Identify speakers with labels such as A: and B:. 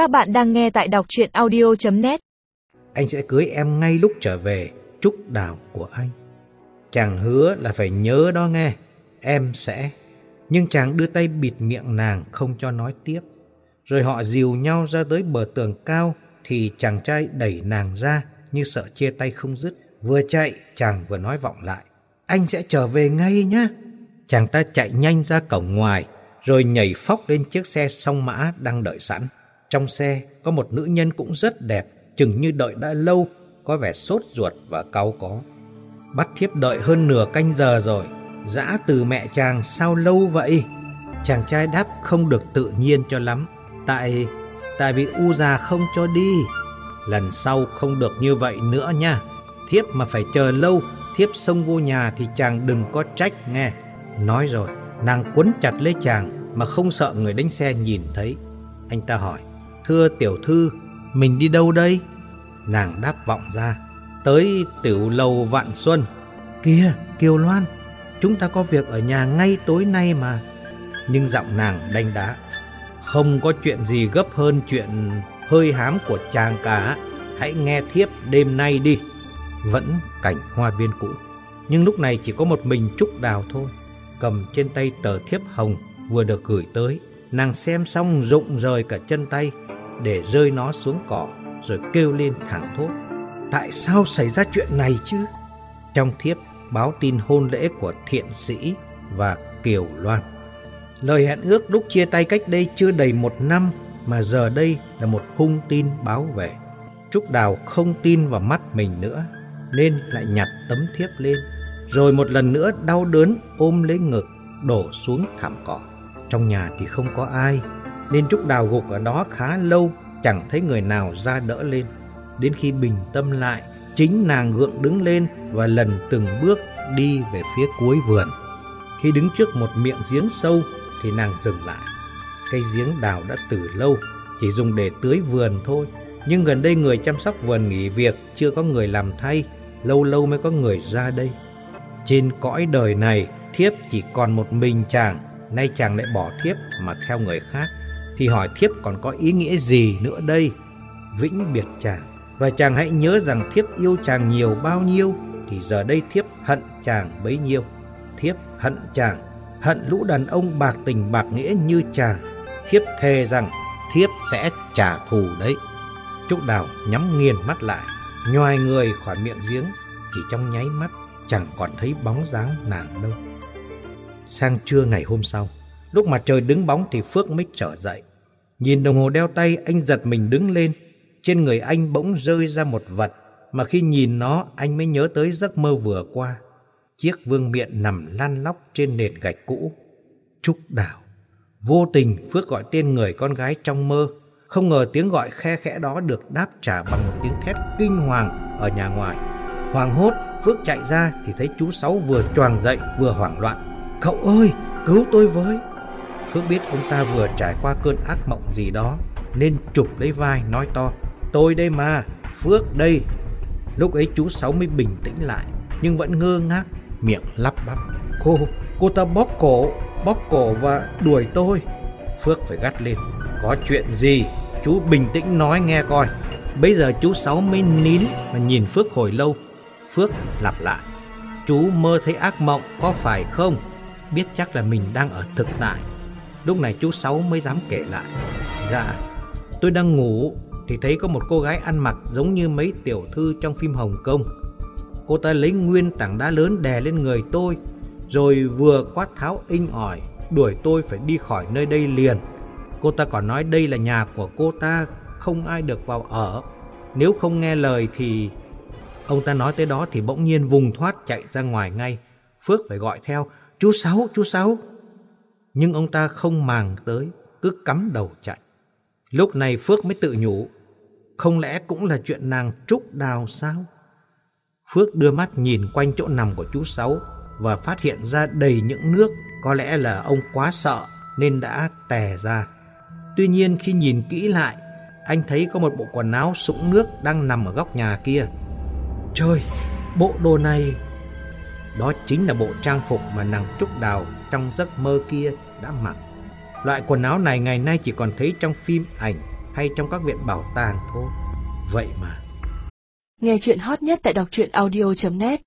A: Các bạn đang nghe tại đọc chuyện audio.net
B: Anh sẽ cưới em ngay lúc trở về Trúc đào của anh. Chàng hứa là phải nhớ đó nghe, Em sẽ. Nhưng chàng đưa tay bịt miệng nàng không cho nói tiếp. Rồi họ dìu nhau ra tới bờ tường cao, Thì chàng trai đẩy nàng ra, Như sợ chia tay không dứt. Vừa chạy, chàng vừa nói vọng lại, Anh sẽ trở về ngay nhá. Chàng ta chạy nhanh ra cổng ngoài, Rồi nhảy phóc lên chiếc xe song mã đang đợi sẵn. Trong xe, có một nữ nhân cũng rất đẹp, Chừng như đợi đã lâu, Có vẻ sốt ruột và cau có. Bắt thiếp đợi hơn nửa canh giờ rồi, Dã từ mẹ chàng, sao lâu vậy? Chàng trai đáp, không được tự nhiên cho lắm, Tại Tại vì u già không cho đi. Lần sau không được như vậy nữa nha. Thiếp mà phải chờ lâu, Thiếp xông vô nhà thì chàng đừng có trách nghe. Nói rồi, Nàng quấn chặt lấy chàng Mà không sợ người đánh xe nhìn thấy. Anh ta hỏi Thưa tiểu thư, Mình đi đâu đây? Nàng đáp vọng ra, Tới tiểu lầu vạn xuân. Kìa, Kiều Loan, Chúng ta có việc ở nhà ngay tối nay mà. Nhưng giọng nàng đanh đá, Không có chuyện gì gấp hơn chuyện hơi hám của chàng cả, Hãy nghe thiếp đêm nay đi. Vẫn cảnh hoa viên cũ, Nhưng lúc này chỉ có một mình Trúc Đào thôi, Cầm trên tay tờ thiếp hồng vừa được gửi tới. Nàng xem xong rụng rời cả chân tay Để rơi nó xuống cỏ Rồi kêu lên thẳng thốt, Tại sao xảy ra chuyện này chứ? Trong thiếp báo tin hôn lễ của thiện sĩ và Kiều Loan. Lời hẹn ước lúc chia tay cách đây chưa đầy một năm Mà giờ đây là một hung tin báo về. Trúc Đào không tin vào mắt mình nữa, Nên lại nhặt tấm thiếp lên, Rồi một lần nữa đau đớn ôm lấy ngực Đổ xuống thảm cỏ. Trong nhà thì không có ai, Nên Trúc Đào gục ở đó khá lâu, Chẳng thấy người nào ra đỡ lên. Đến khi bình tâm lại, Chính nàng gượng đứng lên Và lần từng bước đi về phía cuối vườn. Khi đứng trước một miệng giếng sâu Thì nàng dừng lại. Cây giếng đào đã từ lâu, Chỉ dùng để tưới vườn thôi. Nhưng gần đây người chăm sóc vườn nghỉ việc, Chưa có người làm thay, Lâu lâu mới có người ra đây. Trên cõi đời này, Thiếp chỉ còn một mình chàng. Nay chàng lại bỏ thiếp mà theo người khác, Thì hỏi thiếp còn có ý nghĩa gì nữa đây? Vĩnh biệt chàng. Và chàng hãy nhớ rằng thiếp yêu chàng nhiều bao nhiêu, Thì giờ đây thiếp hận chàng bấy nhiêu. Thiếp hận chàng, Hận lũ đàn ông bạc tình bạc nghĩa như chàng. Thiếp thề rằng thiếp sẽ trả thù đấy. Trúc Đào nhắm nghiền mắt lại Nhoài người khỏi miệng giếng, Chỉ trong nháy mắt chẳng còn thấy bóng dáng nàng đâu. Sang trưa ngày hôm sau, Lúc mặt trời đứng bóng thì Phước mới trở dậy. Nhìn đồng hồ đeo tay, anh giật mình đứng lên. Trên người anh bỗng rơi ra một vật Mà khi nhìn nó, anh mới nhớ tới giấc mơ vừa qua. Chiếc vương miện nằm lăn lóc trên nền gạch cũ. Trúc Đào. Vô tình, Phước gọi tên người con gái trong mơ. Không ngờ tiếng gọi khe khẽ đó được đáp trả bằng một tiếng thét kinh hoàng ở nhà ngoài. Hoàng hốt, Phước chạy ra thì thấy chú Sáu vừa choàng dậy, vừa hoảng loạn. Cậu ơi cứu tôi với. Phước biết ông ta vừa trải qua cơn ác mộng gì đó Nên chụp lấy vai nói to Tôi đây mà Phước đây. Lúc ấy chú Sáu mới bình tĩnh lại Nhưng vẫn ngơ ngác Miệng lắp bắp Cô, cô ta bóp cổ Bóp cổ và đuổi tôi. Phước phải gắt lên Có chuyện gì? Chú bình tĩnh nói nghe coi. Bây giờ chú Sáu mới nín Mà nhìn Phước hồi lâu. Phước lặp lại Chú mơ thấy ác mộng có phải không? Biết chắc là mình đang ở thực tại. Lúc này chú Sáu mới dám kể lại. Dạ Tôi đang ngủ Thì thấy có một cô gái ăn mặc giống như mấy tiểu thư trong phim Hồng Kông. Cô ta lấy nguyên tảng đá lớn đè lên người tôi, Rồi vừa quát tháo inh ỏi, Đuổi tôi phải đi khỏi nơi đây liền. Cô ta còn nói đây là nhà của cô ta, Không ai được vào ở. Nếu không nghe lời thì, Ông ta nói tới đó thì bỗng nhiên vùng thoát chạy ra ngoài ngay. Phước phải gọi theo Chú Sáu, chú Sáu. Nhưng ông ta không màng tới Cứ cắm đầu chạy. Lúc này Phước mới tự nhủ Không lẽ cũng là chuyện nàng trúc đào sao? Phước đưa mắt nhìn quanh chỗ nằm của chú Sáu Và phát hiện ra đầy những nước Có lẽ là ông quá sợ Nên đã tè ra. Tuy nhiên khi nhìn kỹ lại Anh thấy có một bộ quần áo sũng nước Đang nằm ở góc nhà kia. Trời, bộ đồ này đó chính là bộ trang phục mà nàng Trúc Đào trong giấc mơ kia đã mặc Loại quần áo này ngày nay chỉ còn thấy trong phim, ảnh hay trong các viện bảo tàng thôi. Vậy mà.
C: Nghe chuyện hot nhất tại đọc truyện audio.net